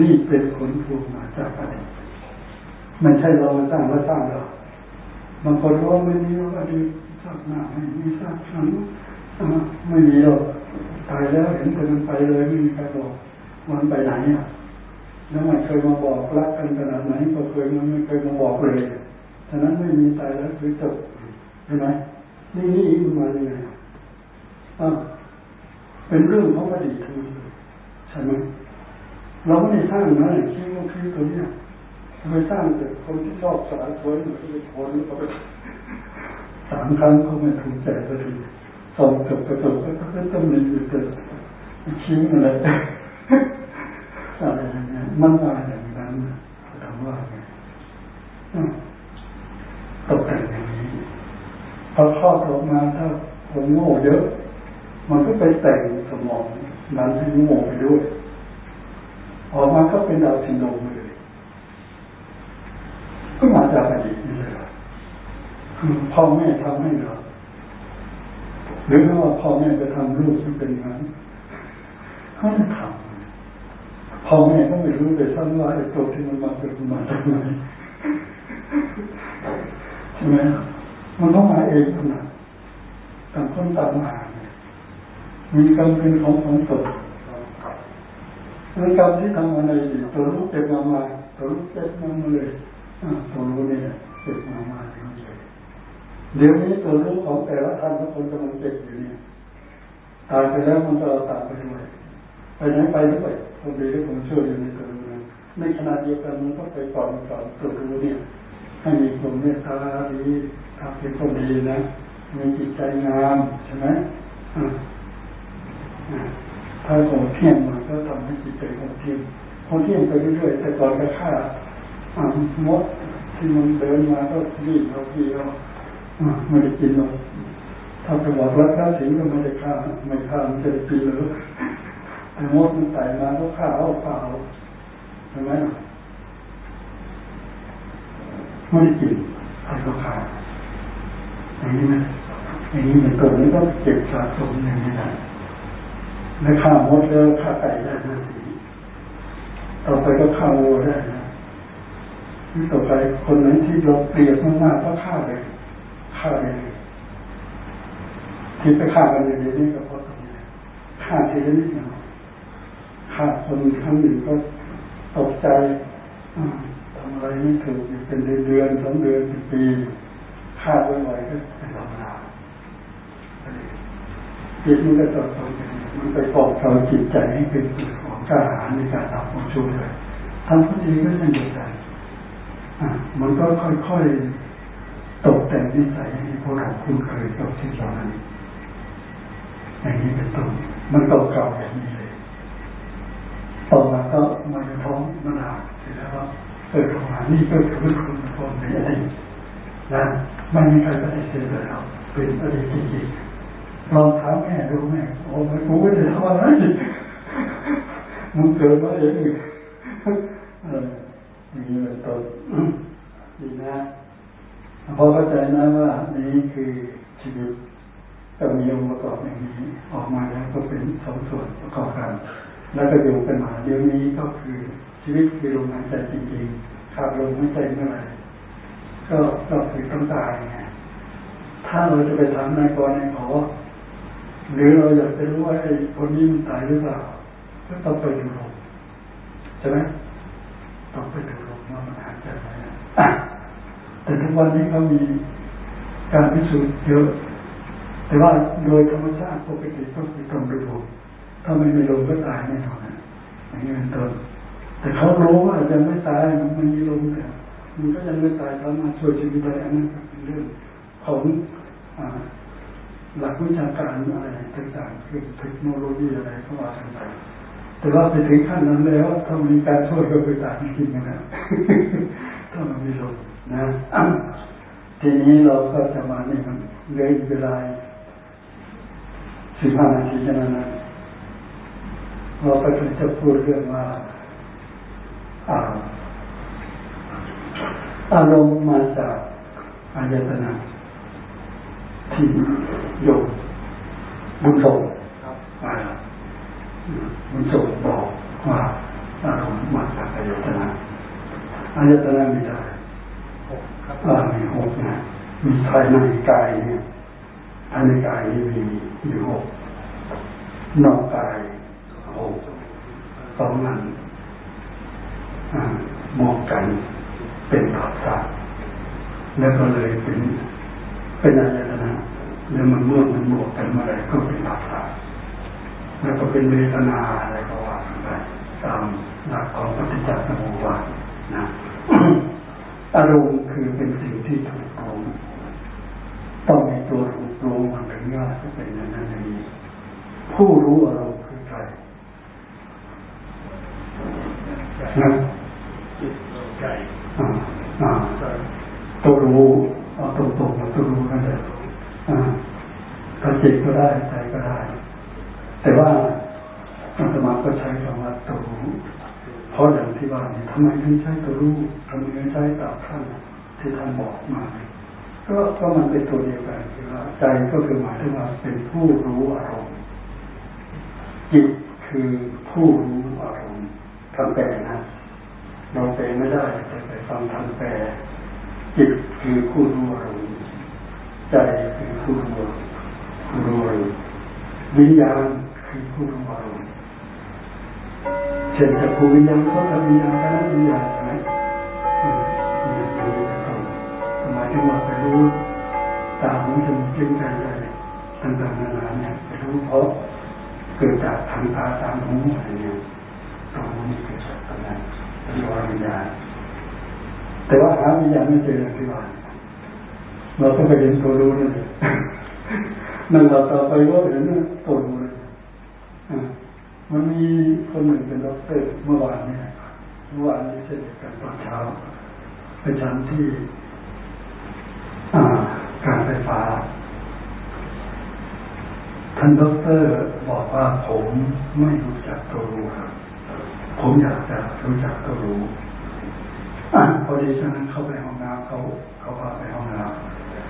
นี่เป็นผลพวงมาจากอดีตไม่ใช่เรามาสร้างมาสร้างเราบางคนว่าไม่มีว่าอดีตาติหน้าไม่มีชาติหลังไม่มีหรอกตายแล้วเห็นแต่มันไปเลยไม่มีใครบอกมันไปไหนอะแล้วไม่เคยมาบอกรักกันขนาดไหนก็เคยมันไม่เคยมาบอกเลยฉะนั้นไม่มีตายแล้วคือจบใช่ไหมนี่นี่มันมาเนี่ยเป็นเรื่องของอดีตทั้งใช่ไหม เราไม่ได้สร้างนะคิดว่าคิดตัวเนี้ยไปสร้างแต่คนที่ชอบสารสวยหน่อยก็ไปทนก็ไปสามครั้งเขาไม่ถูกใจสักทีส่องกับกระจกก็ต้องมีอยู่แต่ชิ้นอะไรอะไรอย่างเงี้ยมันมาอย่างนั้นทำว่าไงตกแต่งอย่างนี้พอคลอดออกมาถ้าคนโง่เยอะ มันก็ไปแต่งสมองนั้นให้โง่ไปด้วย ออกมาก็เป็นดาวซินโดมเลยก็มาจากอดีตนี่เลยคือพ่อแม่ทำให้เราหรือว่าพ่อแม่จะทำลูกที่เป็นงั้นเขาจะทำพ่อแม่ก็ไม่รู้เลยซ้ำว่าไอ้ตัวที่มันมาเกิดมาจากไหนใช่ไหมมันต้องมาเองขนาดต่างคนต่างมามีกรรมเป็นของของตน แล้วกรรมที่ทำอะไรดีตัวรู้เจ็บมามาตัวรู้เจ็บมาเลยตัวรู้เนี่ยเจ็บมามาเลยเดี๋ยวนี้ตัวรู้ของแต่ละท่านทุกคนกำลังเจ็บอยู่เนี่ยตายไปแล้วมันจะตามไปด้วยไปไหนไปด้วยคนดีที่ผมช่วยอยู่ในตัวรู้นั้นในขณะเดียวกันมันก็ไปก่อนก่อนตัวรู้เนี่ยให้มีความเมตตาดีทำเป็นคนดีนะมีจิตใจงามใช่ไหมอ่า ถ้าโหดเที่ยงมันก็ทำให้จิตใจโหดเที่ยงโหดเที่ยงไปเรื่อยๆแต่ก่อนก็ฆ่ามดที่มันเดินมาก็รีบเอาพี่เอาไม่ได้กินหรอกถ้าไปบอกรักษาสิ่งก็ไม่ได้ฆ่าไม่ฆ่ามันจะกินหรือแต่มดมันไต่มาก็ฆ่าเอาฆ่าเอาใช่ไหมไม่ได้กินใครก็ฆ่าอย่างนี้นะอย่างนี้เป็นตัวนี้ก็เก็บสะสมอย่างนี้นะ แล้วฆ่ามดแล้วฆ่าไก่ได้นะทีต่อไปก็ฆ่าวัวได้นะที่ต่อไปคนนั้นที่เราเกลียดมากๆก็ฆ่าเลยฆ่าเลยที่ไปฆ่ากันอย่างนี้ก็เพราะตรงนี้ฆ่าทีนิดหน่อยฆ่าคนครั้งหนึ่งก็ตกใจทำอะไรไม่ถูกเป็นเดือนสองเดือนเป็นปีฆ่าบ่อยๆก็เป็นธรรมดาจิตมันก็ต่อต่อ ไปปลอบเราจิตใจให้เป็นจิตของกล้าหาญในการทำความช่วเลยทำผู้ดีก็เช่นเดียวกันมันก็ค่อยๆตกแต่งนิสัยให้พวกเราคุ้นเคยกับสิ่งเหล่านั้นอย่างนี้เป็นต้นมันตกเก่าอย่างนี้เลยต่อมาก็มาท้องมานาเสร็จแล้วก็เกิดออกมานี่ก็คือคุณคนในอดีตนะไม่มีใครปฏิเสธเลยเราเป็นอดีตจริงๆ ลองถามแม่ดูแม่โอ้ไม่กูไม่ได้ทำอะไรมึงเกิดมาเองอย่างนี้เป็นต้นดีนะพอเข้าใจนะว่านี้คือชีวิตก็มีองค์ประกอบอย่างนี้ออกมาแล้วก็เป็นสองส่วนประกอบกัน แล้วก็อยู่กันมาเดี๋ยวนี้ก็คือชีวิตคือลมหายใจจริงๆขาดลมหายใจเมื่อไหร่ก็ก็คือต้องตายไงถ้าเราจะไปถามนายกรนายขอ หรือเราอยากจะรู้ว่าไอ้คนนี้มันตายหรือเปล่าก็ต้องไปดูลมใช่ไหมต้องไปดูลมว่ามันหายใจไหมแต่ทุกวันนี้เขามีการพิสูจน์เยอะ แต่ว่าโดยธรรมชาติปกติต้องไปต้องดูลมถ้าไม่มีลมก็ตายแน่นอนอย่างนี้เป็นต้นแต่เขารู้ว่ายังไม่ตายมันมีลมเนี่มันก็ยังไม่ตายสามารถช่วยชีวิตได้อันนั้นเป็นเรื่องของ หลักวิชาการอะไรต่างๆคือเทคโนโลยีอะไรเข้ามาต่างๆแต่ว่าไปถึงขั้นนั้นแล้วถ้ามีการช่วยก็ไปตายจริงนะถ้ามันมีลมนะทีนี้เราก็จะมาเนี่ยมันเลืออีกเวลาสิบห้านาทีแค่นั้นนะเราก็จะพูดเรื่องว่าอ่าอารมณ์มาจากอายตนะ ที่โยมบุญส่งบุญส่งบอกว่าอารมณ์มาจากอายตนะอายตนะมีอะไรอ่ามีหกนะมีภายในกายเนี่ยภายในกายนี้มีอยู่หกนอกกายหกสองนั้นบวกกันเป็นผัสสะแล้วก็เลยเป็น เป็นอายตนะแล้วมันเมื่อมันบวกกันเมื่อไรก็เป็นผัสสะแล้วก็เป็นเวทนาอะไรก็ว่าไปตามหลักของปฏิจจสมุปบาทนะอารมณ์คือเป็นสิ่งที่ถูกรู้ต้องมีตัวถูกรู้มันถึงว่าจะเป็นอย่างนั้นอย่างนี้ผู้รู้อารมณ์คือใครนะจิตใจอ่าอ่าตัวรู้ เอาตรงๆมาตัวรู้นั่นแหละอ่าจิตก็ได้ใจก็ได้ แต่ว่าอาตมาก็ใช้คำว่าตัวรู้ เพราะอย่างที่ว่าเนี่ยทำไมถึงใช้ตัวรู้ทำไมถึงใช้ตามท่านที่ท่านบอกมา ก็ก็มันเป็นตัวเดียวกันคือว่าใจก็คือหมายถึงว่าเป็นผู้รู้อารมณ์จิตคือผู้รู้อารมณ์ทำแปลนะเราแปลไม่ได้แต่ไปฟังทำแปล จิตคือผู้รู้อารมณ์ใจคือผู้รู้ผู้รู้อารมณ์วิญญาณคือผู้รู้อารมณ์เช่นจะผู้วิญญาณก็ทำวิญญาณก็นั้วิญญาณใช่ไหมวิญญาณเป็นต้นหมายถึงว่าไปรู้ตามหูจมูกลิ้นกายใจต่างๆนานาเนี่ยไปรู้เพราะเกิดจากทางตาตามหูอะไรเงี้ยตรงนี้เกิดจากตรงนั้นเรียกว่าวิญญาณ แต่ว่าหาวิญญาณไม่เจอที่ว่าเราต้องไปเห็นตัวรู้นั่นเลยนั่นเราต่อไปว่าเห็นตัวรู้เลยมันมีคนหนึ่งเป็นด็อกเตอร์เมื่อวานเนี้เมื่อวานนี้เช่นกันตอนเช้าไปฉันที่การไฟฟ้า ท่านด็อกเตอร์บอกว่าผมไม่รู้จักตัวรู้ครับผมอยากจะรู้จักตัวรู้ พอดีฉะนั้นเข้าไปห้องน้ำเขาเขาพาไปห้องน้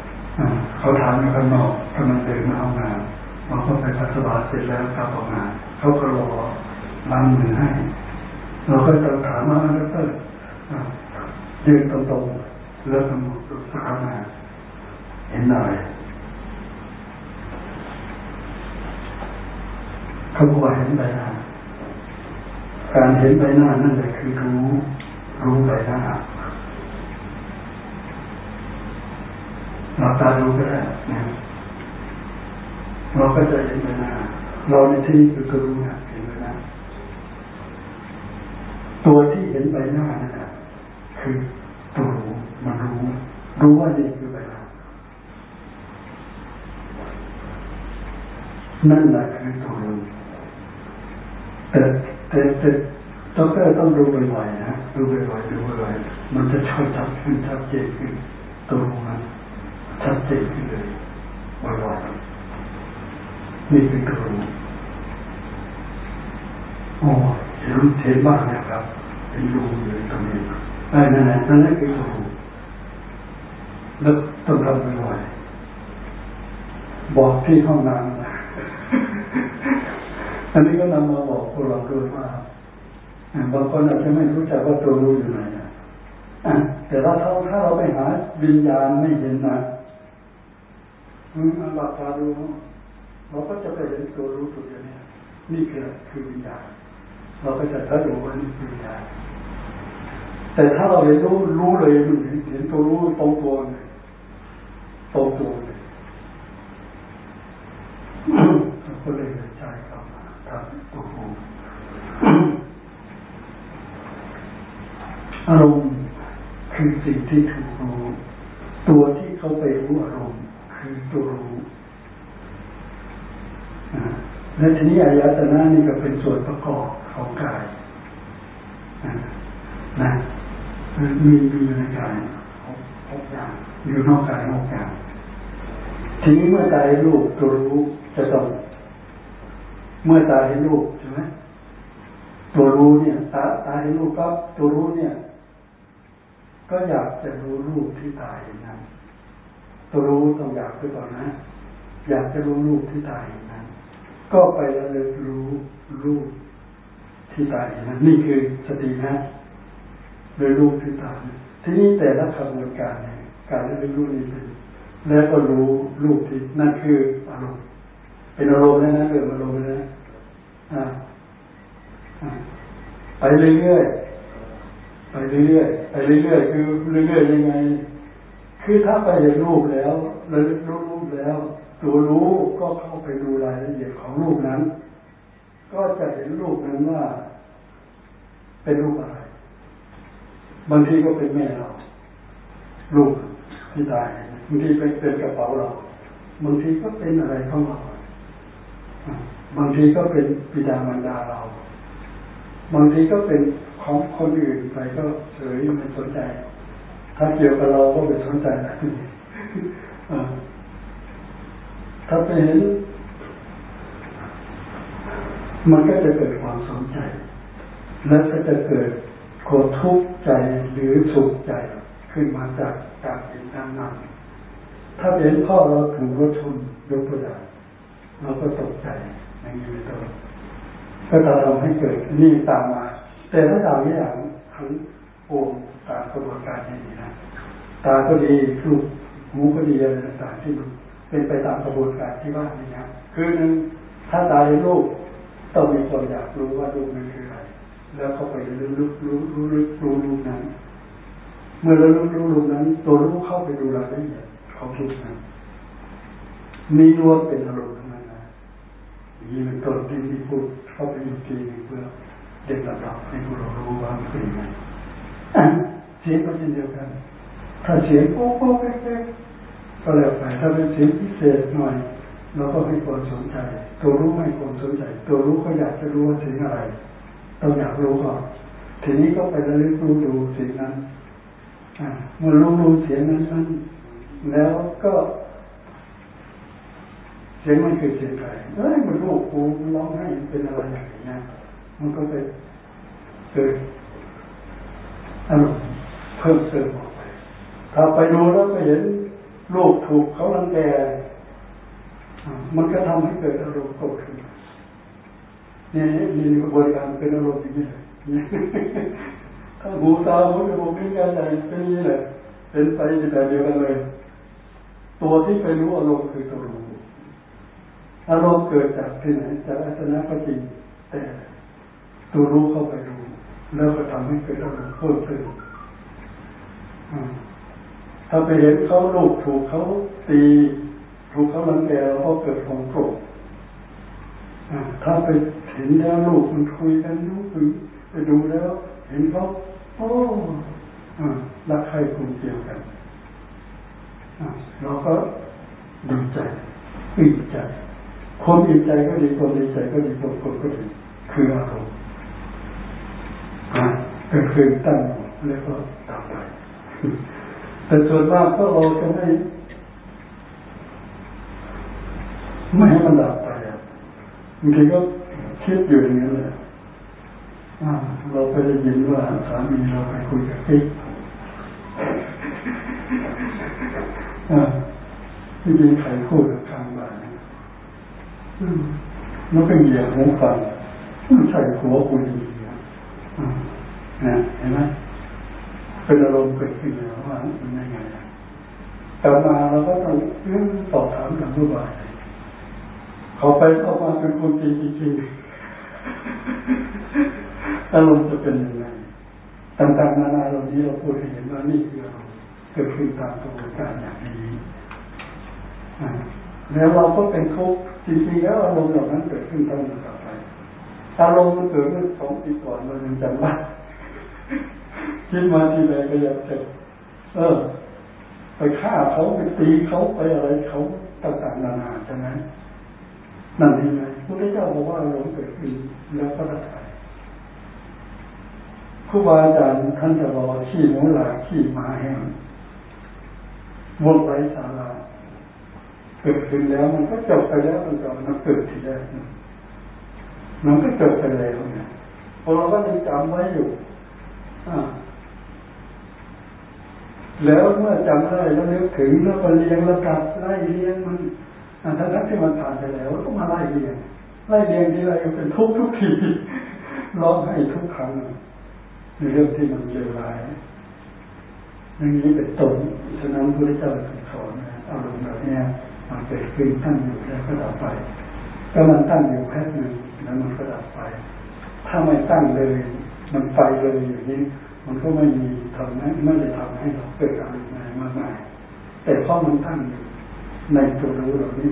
ำเขาถามอยู่ข้างนอกกำลังเดินมาห้องน้ำเราก็ไปปัสสาวะเสร็จแล้วกลับออกมาเขาก็รอล้างมือให้ เราก็จะถามว่าด็อกเตอร์ยืนตรงๆแล้วกำหนดสักนาเห็นอะไรเขาบอกว่าเห็นใบหน้าการเห็นใบหน้านั่นแหละคือรู้ รู้ใบหน้าหลับตาดูก็ได้นะเราก็จะเห็นใบหน้าเราในที่นี้คือตัวรู้นะเห็นใบหน้าตัวที่เห็นใบหน้านั่นแหละคือตัวรู้มันรู้ รู้ว่านี่คือใบหน้านั่นแหละคือตัวรู้แต่แต่แต่ ดรต้องดูบ่อยๆนะดูบ่อยๆดูบ่อยๆมันจะช่วยชัดขึ้นชัดเจนขึ้นตัวรู้มันชัดเจนขึ้นเลยบ่อยๆนี่คือตัวรู้โอ้เห็นเห็นบ้างนะครับเห็นรูอยู่ตรงนี้ได้นั่นแหละนั่นแหละคือรู้แล้วต้องทำบ่อยๆบอกที่ห้องน้ำอันนี้ก็นำมาบอกพวกเราด้วยว่า บางคนอาจจะไม่รู้จักว่าตัวรู้อยู่ไหนนะแต่ถ้าเราถ้าเราไปหาวิญญาณไม่เห็นนะมันหลับตาดูเราก็จะไปเห็นตัวรู้ตัวเดียวนี้นี่คือคือวิญญาณเราก็จะถ้าดูว่านี่คือวิญญาณแต่ถ้าเราเห็นรู้รู้เลยมันเห็นเห็นตัวรู้ตรงตัวเลยตรงตัวเลยก็เลยใช้คำครับตัวรู้ อารมณ์คือสิ่งที่ถูกรู้ ตัวที่เขาไปรู้อารมณ์คือตัวรู้และทีนี้อายตนะนี่ก็เป็นส่วนประกอบของกายนะมีมีอยู่ในกายหกอย่างอยู่นอกกายหกอย่างทีนี้เมื่อใจรูปตัวรู้จะต้อง เมื่อตาเห็นรูปใช่ไหมตัวรู้เนี่ยตาตาเห็นรูปก็ตัวรู้เนี่ย ก็อยากจะรู้รูปที่ตาเห็นนั้นตัวรู้ต้องอยากไปก่อนนะ อยากจะรู้รูปที่ตาเห็นนั้น ก็ไประลึกรู้รูปที่ตาเห็นนั้น นี่คือสตินะโดยรูปที่ตายทีนี้แต่ละขบวนการเนี่ยการระลึกรู้นี่เป็นแล้วก็รู้รูปที่นั่นคืออารมณ์เป็นอารมณ์นะเรื่อารมณ์นะไปเรื่อยๆ เรื่อยๆไปเรื่อยๆคือเรื่อยๆยังไง คือถ้าไปเห็นรูปแล้วระลึกรู้รูปแล้ว ตัวรู้ก็เข้าไปดูรายละเอียดของรูปนั้น ก็จะเห็นรูปนั้นว่า เป็นรูปอะไร บางทีก็เป็นแม่เราลูกที่ตายบางทีเป็นเป็นกระเป๋าเรา บางทีก็เป็นอะไรของเราบางทีก็เป็นปิดามารดาเรา บางทีก็เป็น ของคนอื่นไปก็เฉยไม่สนใจ ถ้าเกี่ยวกับเราก็ไม่สนใจนะถ้าไปเห็น มันก็จะเกิดความสนใจ และก็จะเกิดความทุกข์ใจหรือสุขใจขึ้นมาจากการเห็นนั้นนั้นถ้าเห็นพ่อเราถูกรถชนยกตัวอย่างเราก็ตกใจอย่างนี้เป็นต้นก็จะทำให้เกิดนี่ตามมา แต่ถ้าเราอย่างทั้งโองตามกระบวนการนี้นะตาก็ดีรูปหูก็ดีอะไรต่างๆที่มันเป็นไปตามกระบวนการที่ว่านี่นะคือหนึ่งถ้าตาเห็นรูปต้องมีคนอยากรู้ว่ารูปนั้นคืออะไรแล้วเข้าไปรู้รู้รู้รู้รู้รู้รู้นั้น เมื่อเรารู้รู้รู้นั้น ตัวรู้เข้าไปดูรายละเอียดของรูปนั้นมีรวมเป็นอารมณ์ทั้งนั้นนะนี่เป็นต้นที่ที่พูดเข้าไปอีกทีนึงเพื่อ เด็กระดับให้พวกเรารู้ว่ามันเป็นยังไงเสียงก็เช่นเดียวกัน ถ้าเสียงโป๊ะโป๊ะแป๊ะก็แล้วไปถ้าเป็นเสียงพิเศษหน่อยเราก็ให้ความสนใจ ตัวรู้ให้ความสนใจ ตัวรู้ก็อยากจะรู้ว่าเสียงอะไรต้องอยากรู้ก่อนทีนี้ก็ไประลึกรู้ดูเสียงนั้นเมื่อรู้รู้เสียงนั้นนั้น แล้วก็ เสียงมันคือเสียงใครเอ้ยมันรู้กูมันร้องให้เป็นอะไรอย่างเงี้ย มันก็ไปเกิดอารมณ์เพิ่มเติมออกไปถ้าไปดูแล้วไปเห็นลูกถูกเขาลังแกมันก็ทำให้เกิดอารมณ์โกรธขึ้นนี่นี่กระบวนการเป็นอารมณ์อย่างนี้เลยถ้าหูตาหูจมูกนิ้วกายใจเป็นนี้แหละเป็นไปในแบบเดียวกันเลย ตัวที่ไปรู้อารมณ์คือตัวรู้อารมณ์เกิดจากที่ไหนจากอาสนะก็จริงแต่ ตัวรู้เข้าไปรู้แล้วก็ทำให้เกิดอารมณ์เพิ่มขึ้นถ้าไปเห็นเขาลูกถูกเขาตีถูกเขาลังแกเราก็เกิดความโกรธถ้าไปเห็นแล้วลูกมันคุยกันลูกไปดูแล้ว เห็นเขาโอ้รักใครคุณเกี่ยวกันเราก็ดีใจอิ่มใจคนอิ่มใจก็ดีคนดีใจก็ดีคนคนก็ดีคืออารมณ์ ก็คือตั้งแล้วก็ดับไปแต่ส่วนมากก็เราจะไม่ไม่ให้มันดับไปอะบางทีก็คิดอยู่อย่างนี้แหละเราไปได้ยินว่าสามีเราไปคุยกับกิ๊กที่ยินใครพูดกับข้างบ้านมันเป็นเหยียบหูฟังใส่หัวคุย นะเห็นไหมเป็นอารมณ์เกิดขึ้นแล้วว่ามันยังไงกลับมาเราก็ต้องสอบถามกับผู้บายเขาไปเข้ามาเป็นคนจริงจริงอารมณ์จะเป็นยังไงต่างๆนานาเหล่านี้เราพูดเห็นว่านี่คืออารมณ์เกิดขึ้นตามกระบวนการอย่างนี้แล้วเราก็เป็นทุกข์จริงๆแล้วอารมณ์เหล่านั้นเกิดขึ้นตั้งแต่ไปอาร มณ์มันเกิดเมื่อสองปีก่อนเรายังจำได้คิดมาทีไรก็อยากจะเออ ไปฆ่าเขาไปตีเขาไปอะไรเขาต่างๆนานาใช่ไหมนั่นเองไงพระเจ้าบอกว่าอารมณ์เกิดขึ้นแล้วก็ดับไปครูบาอาจารย์ท่านจะบอกขี้หมูหลาขี้หมาแห้งวนไปสาราเกิดขึ้นแล้วมันก็จบไปแล้วมันก็มันเกิดทีแรก มันก็จบไปแล้วเนี่ยพอเราก็ยังจำไว้อยู่แล้วเมื่อจำได้แล้วนึกถึงแล้วก็เรียงระดับไล่เรียงมันทั้งทั้งที่มันผ่านไปแล้วก็มาไล่เรียงไล่เรียงทีไรก็เป็นทุกทุกทีร้องให้ทุกครั้งในเรื่องที่มันเลวร้ายอย่างนี้เป็นต้นฉะนั้นพระเจ้าสอนอารมณ์แบบนี้มันเกิดขึ้นตั้งอยู่แล้วก็ดับไปก็มันตั้งอยู่แค่หนึ่ง แล้วมันก็ดับไป ถ้าไม่ตั้งเลย มันไปเลยอย่างนี้ มันก็ไม่มีทำให้ไม่ได้ทำให้เราเกิดอะไรมากมายแต่เพราะมันตั้งอยู่ในตัวรู้เรานี่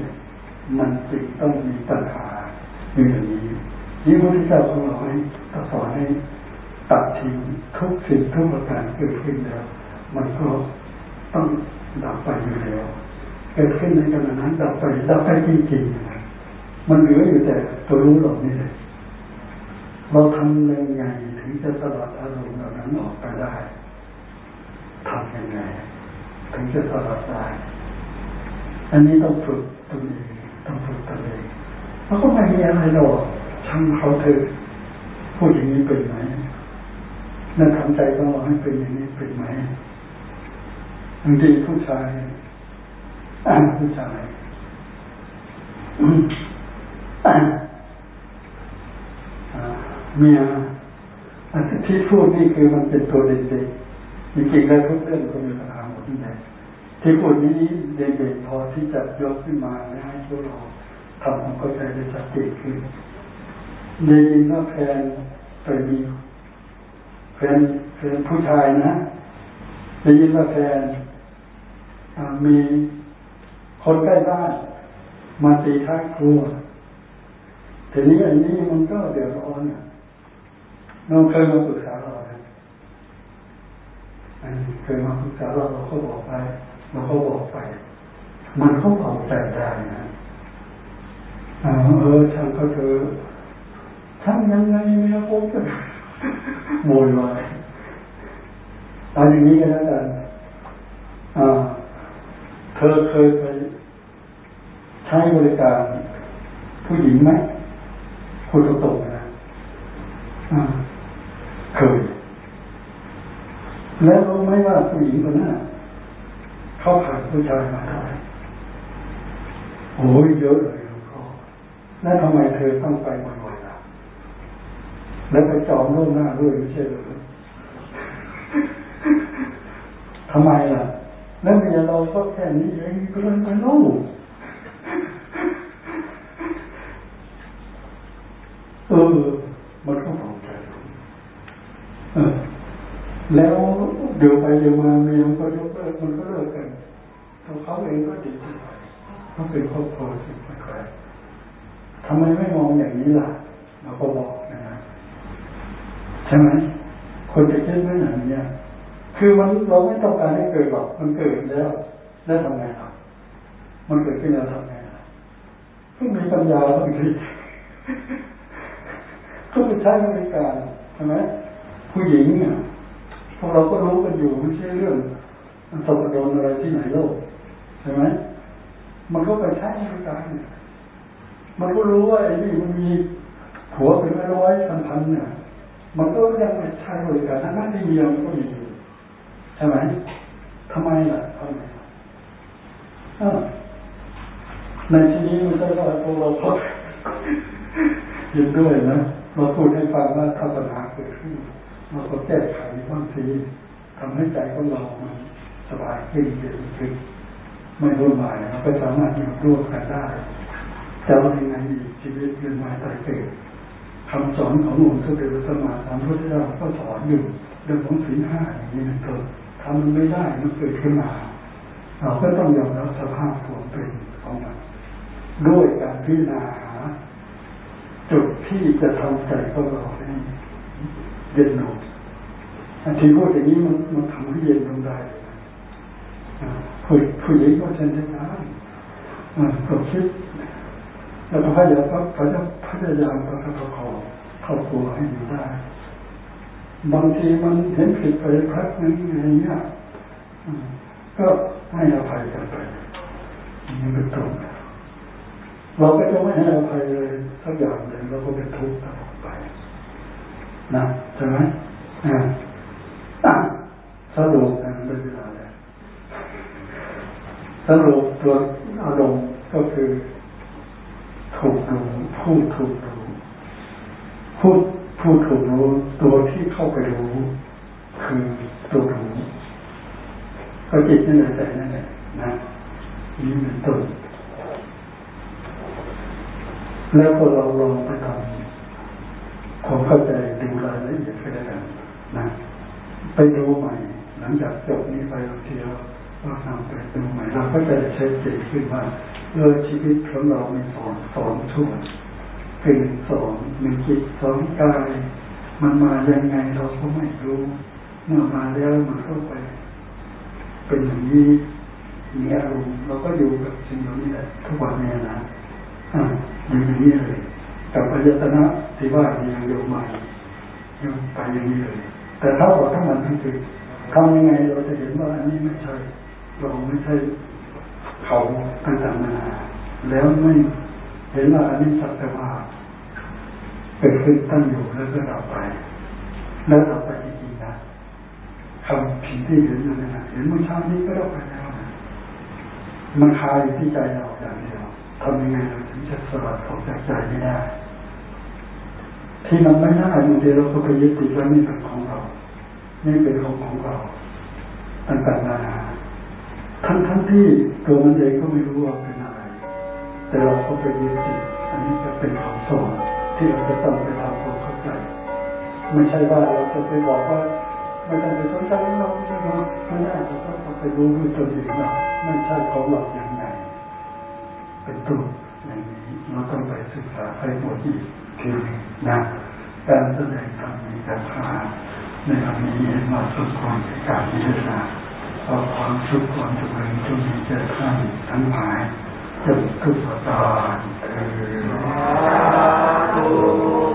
มันจึงต้องมีปัญหาอยู่อย่างนี้นี่พระพุทธเจ้าของเราให้สอนให้ตัดทิ้งทุกสิ่งทุกประการเกิดขึ้นแล้ว มันก็ต้องดับไปอยู่แล้ว เกิดขึ้นในขณะนั้นดับไปดับไปจริงๆนะ มันเหลืออยู่แต่ตัวรู้เหล่านี้เลยเราทำยังไงถึงจะสลัดอารมณ์เหล่านั้นออกไปได้ทำยังไงถึงจะสลัดได้อันนี้ต้องฝึกตัวเองต้องฝึกตัวเองเพราก็ไม่มีอะไรหรอกช่างเขาเถอะพูดอย่างนี้เป็นไหมนั่นทำใจต้องให้เป็นอย่างนี้เป็นไหมบางทีผู้ชายผู้ชาย เมียที่พูดนี่คือมันเป็นตัวเด่นๆจริงๆแล้วทุกเรื่องก็มีปัญหาหมดนี่แหละที่พูดนี้เด่นๆพอที่จะยกขึ้นมาให้พวกเราทำความเข้าใจได้ชัดเจนขึ้นได้ยินว่าแฟนไปมีแฟนแฟนผู้ชายนะได้ยินว่าแฟนมีคนใกล้บ้านมาตีท้ายครัว ทีนี้อันนี้มันก็เดือดร้อนน้องเคยมาปรึกษาเราเคยมาปรึกษาเราเราก็บอกไปเราก็บอกไป มันเขาเบาใจได้นะเออช่างก็เธอช่างยังไงเมียผมจะโวยวายเอาอย่างนี้กันแล้วกันเธอเคยไปใช้บริการผู้หญิงไหม คุณตรงๆนะเคยแล้วรู้ไหมว่าผู้หญิงคนนั้นเขาผ่านผู้ชายมาเท่าไหร่โอ้ยเยอะเลยเขาแล้วทำไมเธอต้องไปบ่อยๆล่ะแล้วไปจองล่วงหน้าด้วยไม่ใช่หรือทำไมล่ะ แล้วเมียเราก็แค่นี้เองก็เลยไปรู้อ มันก็ตกใจเออ แล้วเดี๋ยวไปเดี๋ยวมาเมียมันก็ยกเลิกมันก็เลิกกันตัวเขาเองก็ดีไปเขาเป็นครอบครัวที่ไม่แคร์ทำไมไม่มองอย่างนี้ล่ะเราก็บอกนะฮะใช่ไหมคนจะคิดไม่อย่างนี้คือมันเราไม่ต้องการให้เกิดหรอกมันเกิดแล้วแล้วทำไงล่ะมันเกิดขึ้นแล้วทำไงล่ะก็มีปัญญาบางทีก็ไปใช้บริการใช่ไหมผู้หญิงเนี่ย วกเราก็รู้กันอยู่ไม่ใช่เรื่องสกโดนอะไรที่ไหนโลกใช่ไหมมันก็ไปใช้บริการเนี่ยมันก็รู้ว่าไอ้นี่มันมีหัวเป็นร้อยพันพันเนี่ยมันก็ยังไปใช้บริการทั้งที่มีมันก็มีอยู่ใช่ไหมทำไมล่ะทำไมในที่นี้มันก็ว่าพวเราพบยินด้วยนะเราพูดให้ฟังว่าถ้าปัญหาเกิดขึ้น เราก็แก้ไขบางทีทำให้ใจของเรามันสบายขึ้นเย็นขึ้นไม่รุ่นวายเราก็สามารถอยู่ร่วมกันได้จะว่ายังไงชีวิตเกินมาตายเกิดคำสอนขององค์สมเด็จพระสัมมาสัมพุทธเจ้าก็สอนอยู่เรื่องของศีลห้าอย่างนี้เป็นต้นทำมันไม่ได้มันเกิดขึ้นมา เราก็ต้องยอมรับสภาพความเป็นของมันด้วยการพิจารณาหาจุดที่จะทำใจของเราใเย็นลงที่พูดอย่างนี้มันมันทำให้เย็นลงได้ผู้ผู้หญิงก็เช่นเดียวกันก็คิดแล้วก็พยายามพยายามพยายามประคับประคองครอบครัวให้อยู่ได้ บางทีมันเห็นผิดไปพักนึงอะไรเงี้ยก็ให้อภัยกันไปนี่เป็นตรงเราก็จะไม่ให้อภัยเลยสักอย่างเลยเราก็เป็นทุกข์ นะใช่ไหมอ่าสรุปนะเป็นเวลาเลยสรุปตัวอารมณ์ก็คือถูกรู้ผู้ถูกรู้ผู้ผู้ถูกรู้ตัวที่เข้าไปรู้ คือตัวรู้ก็จิตนั่นแหละใจนั่นแหละนะนี้เป็นต้นแล้วก็เราลองไปทำ ความเข้าใจดูรายละเอียดไปได้กันนะไปดูใหม่ หลังจากจบนี้ไปบางทีเราก็นำไปดูใหม่เราก็จะเช็คเจนขึ้นว่าเออชีวิตของเรามีสอนสอนทุกเป็นสอนมีจิตสอนกายมันมายังไงเราก็ไม่รู้เมื่อมาแล้วมันเข้าไป เป็นอย่างนี้มีอารมณ์เราก็อยู่กับสิ่งเหล่านี้แหละทุกวันนี้นะอ่าอยู่อย่างนี้เลย กับปัญญตนะที่ว่ายังอยู่ใหม่ยังไปอย่างนี้เลย แต่ถ้าบอกทั้งมันทั้งสิ้นทำยังไงเราจะเห็นว่าอันนี้ไม่ใช่เราไม่ใช่เขาต่างๆนานาแล้วไม่เห็นว่าอันนี้สัตว์ว่าเกิดขึ้นตั้งอยู่แล้วก็ดับไป แล้วดับไปจริงๆนะคำผิดที่เห็นอยู่นะเห็นเมื่อเช้านี้ก็ดับไปแล้วนะมันคาอยู่ที่ใจเราอย่างเดียวทำยังไงเราถึงจะสลัดออกจากใจไม่ได้ ที่มันไม่ได้บางทีเราก็ไปยึดติดว่านี่เป็นของเรา นี่เป็นของของเราต่างๆนานาทั้งทั้งที่ตัวมันเองก็ไม่รู้ว่าเป็นอะไร แต่เราก็ไปยึดติดอันนี้จะเป็นของสอนที่เราจะต้องไปทำความเข้าใจ ไม่ใช่ว่าเราจะไปบอกว่าไม่ต้องไปสนใจเราใช่ไหมไม่ได้เราต้องไปรู้ด้วยตัวเองว่าไม่ใช่ของเราอย่างไงเป็นตัวอย่างนี้เราต้องไปศึกษาให้หมดอีก ทีนะการแสดงธรรมในการพาในวันนี้มาสุดความการพิจารณาเราความสุขความเจริญจงมีแก่ท่านทั้งหลายจงทุกประการเออ